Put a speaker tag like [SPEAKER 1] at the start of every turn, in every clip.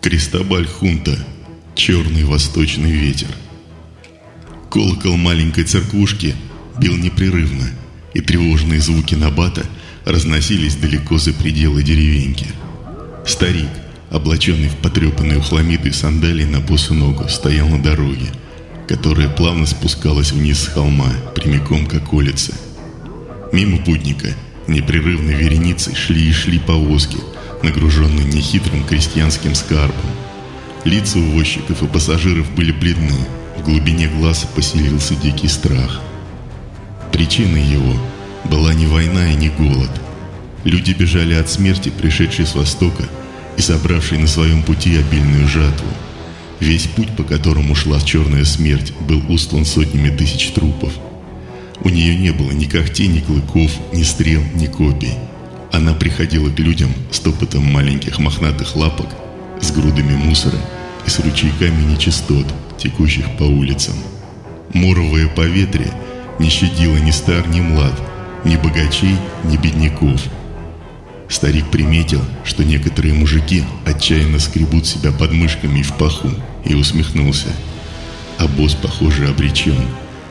[SPEAKER 1] Кристобаль Хунта. Черный восточный ветер. Колокол маленькой церквушки бил непрерывно, и тревожные звуки набата разносились далеко за пределы деревеньки. Старик, облаченный в потрепанную хламиду и сандалии на босу ногу, стоял на дороге, которая плавно спускалась вниз с холма, прямиком к околице. Мимо путника непрерывной вереницей шли и шли повозки – нагруженный нехитрым крестьянским скарбом. Лица увозчиков и пассажиров были бледны, в глубине глаз поселился дикий страх. Причиной его была не война и не голод. Люди бежали от смерти, пришедшей с востока и собравшей на своем пути обильную жатву. Весь путь, по которому шла черная смерть, был устлан сотнями тысяч трупов. У нее не было ни когтей, ни клыков, ни стрел, ни копий – она приходила к людям с топотом маленьких мохнатых лапок, с грудами мусора и с ручейками нечистот, текущих по улицам. Моровое поветрие не щадило ни стар, ни млад, ни богачей, ни бедняков. Старик приметил, что некоторые мужики отчаянно скребут себя под мышками и в паху, и усмехнулся. А босс, похоже, обречен.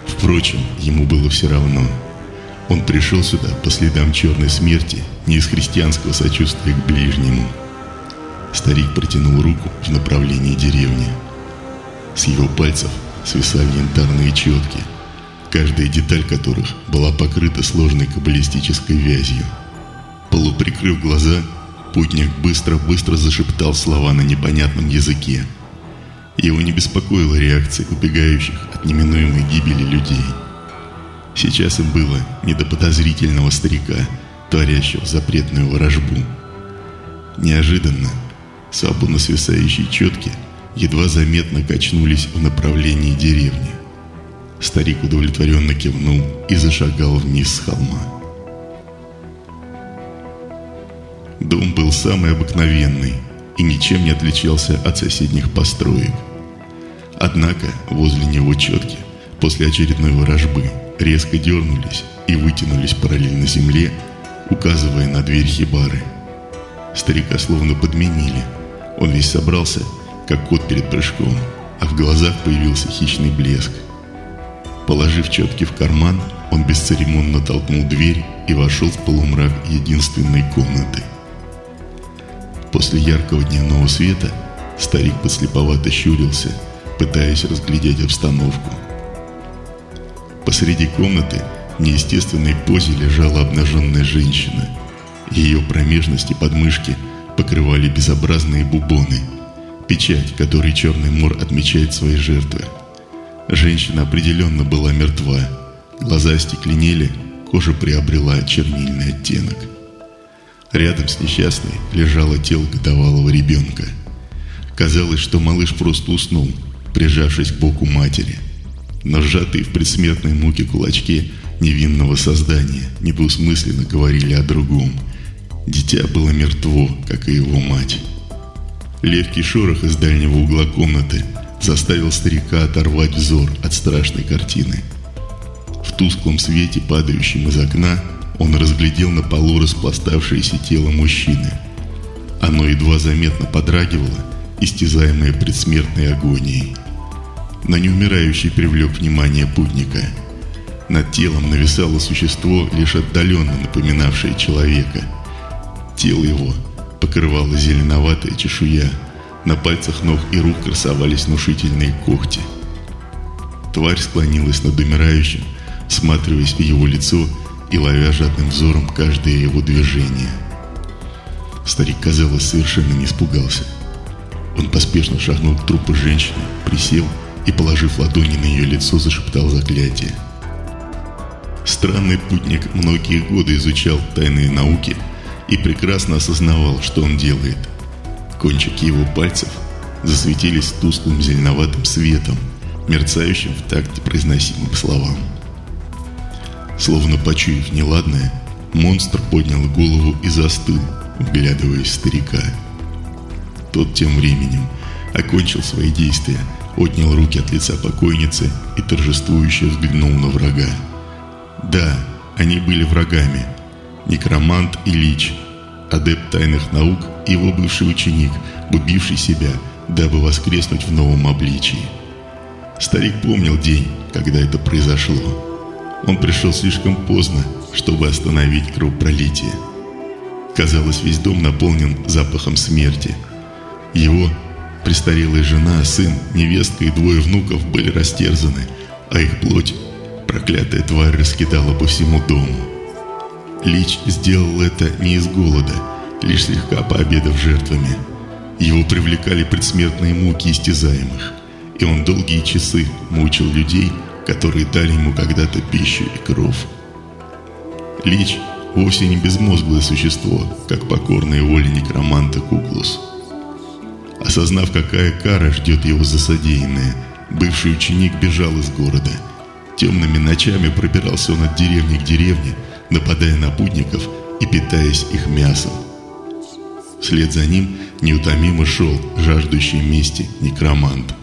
[SPEAKER 1] Впрочем, ему было все равно – он пришел сюда по следам черной смерти, не из христианского сочувствия к ближнему. Старик протянул руку в направлении деревни. С его пальцев свисали янтарные четки, каждая деталь которых была покрыта сложной каббалистической вязью. Полуприкрыв глаза, путник быстро-быстро зашептал слова на непонятном языке. Его не беспокоила реакция убегающих от неминуемой гибели людей – Сейчас им было не до подозрительного старика, творящего запретную ворожбу. Неожиданно свободно свисающие четки едва заметно качнулись в направлении деревни. Старик удовлетворенно кивнул и зашагал вниз с холма. Дом был самый обыкновенный и ничем не отличался от соседних построек. Однако возле него четки после очередной ворожбы – резко дернулись и вытянулись параллельно земле, указывая на дверь хибары. Старика словно подменили. Он весь собрался, как кот перед прыжком, а в глазах появился хищный блеск. Положив четки в карман, он бесцеремонно толкнул дверь и вошел в полумрак единственной комнаты. После яркого дневного света старик подслеповато щурился, пытаясь разглядеть обстановку – Посреди комнаты в неестественной позе лежала обнаженная женщина. Ее промежности подмышки покрывали безобразные бубоны, печать, которой черный мор отмечает свои жертвы. Женщина определенно была мертва. Глаза стекленели, кожа приобрела чернильный оттенок. Рядом с несчастной лежало тело годовалого ребенка. Казалось, что малыш просто уснул, прижавшись к боку матери – но сжатые в предсмертной муке кулачки невинного создания недвусмысленно говорили о другом. Дитя было мертво, как и его мать. Легкий шорох из дальнего угла комнаты заставил старика оторвать взор от страшной картины. В тусклом свете, падающем из окна, он разглядел на полу распластавшееся тело мужчины. Оно едва заметно подрагивало, истязаемое предсмертной агонией – на неумирающий привлек внимание путника. Над телом нависало существо, лишь отдаленно напоминавшее человека. Тело его покрывало зеленоватая чешуя. На пальцах ног и рук красовались внушительные когти. Тварь склонилась над умирающим, всматриваясь в его лицо и ловя жадным взором каждое его движение. Старик, казалось, совершенно не испугался. Он поспешно шагнул к трупу женщины, присел и, положив ладони на ее лицо, зашептал заклятие. Странный путник многие годы изучал тайные науки и прекрасно осознавал, что он делает. Кончики его пальцев засветились тусклым зеленоватым светом, мерцающим в такте произносимым словам. Словно почуяв неладное, монстр поднял голову и застыл, вглядываясь в старика. Тот тем временем окончил свои действия – отнял руки от лица покойницы и торжествующе взглянул на врага. Да, они были врагами. Некромант и Лич, адепт тайных наук и его бывший ученик, губивший себя, дабы воскреснуть в новом обличии. Старик помнил день, когда это произошло. Он пришел слишком поздно, чтобы остановить кровопролитие. Казалось, весь дом наполнен запахом смерти. Его престарелая жена, сын, невестка и двое внуков были растерзаны, а их плоть проклятая тварь раскидала по всему дому. Лич сделал это не из голода, лишь слегка пообедав жертвами. Его привлекали предсмертные муки истязаемых, и он долгие часы мучил людей, которые дали ему когда-то пищу и кров. Лич вовсе не безмозглое существо, как покорные воли некроманта Куклус. Осознав, какая кара ждет его за содеянное, бывший ученик бежал из города. Темными ночами пробирался он от деревни к деревне, нападая на путников и питаясь их мясом. Вслед за ним неутомимо шел жаждущий мести некромант.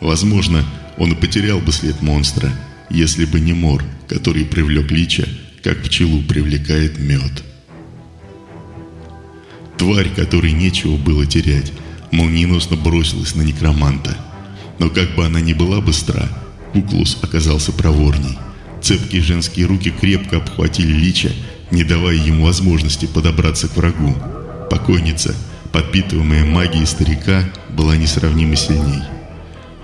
[SPEAKER 1] Возможно, он и потерял бы след монстра, если бы не мор, который привлек Лича, как пчелу привлекает мед. Тварь, которой нечего было терять, молниеносно бросилась на некроманта. Но как бы она ни была быстра, Куклус оказался проворней. Цепкие женские руки крепко обхватили Лича, не давая ему возможности подобраться к врагу. Покойница, подпитываемая магией старика, была несравнимо сильней.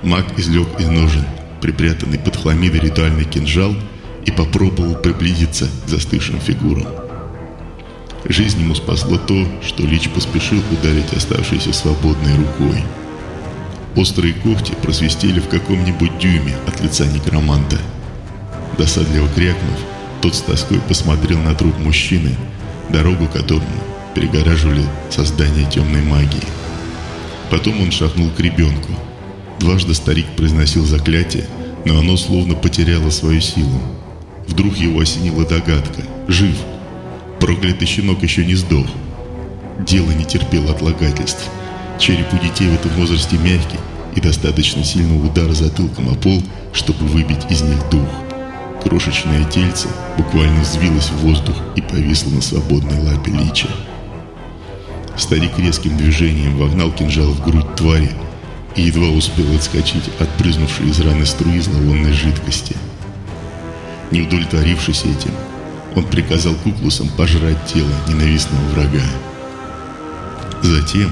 [SPEAKER 1] Маг излег из ножен, припрятанный под хламидой ритуальный кинжал, и попробовал приблизиться к застывшим фигурам. Жизнь ему спасло то, что Лич поспешил ударить оставшейся свободной рукой. Острые когти просвистели в каком-нибудь дюйме от лица некроманта. Досадливо крякнув, тот с тоской посмотрел на труп мужчины, дорогу которому перегораживали создание темной магии. Потом он шагнул к ребенку – Дважды старик произносил заклятие, но оно словно потеряло свою силу. Вдруг его осенила догадка. Жив. Проклятый щенок еще не сдох. Дело не терпело отлагательств. Череп у детей в этом возрасте мягкий и достаточно сильного удара затылком о пол, чтобы выбить из них дух. Крошечное тельце буквально взвилось в воздух и повисло на свободной лапе лича. Старик резким движением вогнал кинжал в грудь твари, и едва успел отскочить от брызнувшей из раны струи зловонной жидкости. Не удовлетворившись этим, он приказал куклусам пожрать тело ненавистного врага. Затем,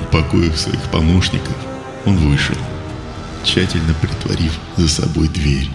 [SPEAKER 1] упокоив своих помощников, он вышел, тщательно притворив за собой дверь.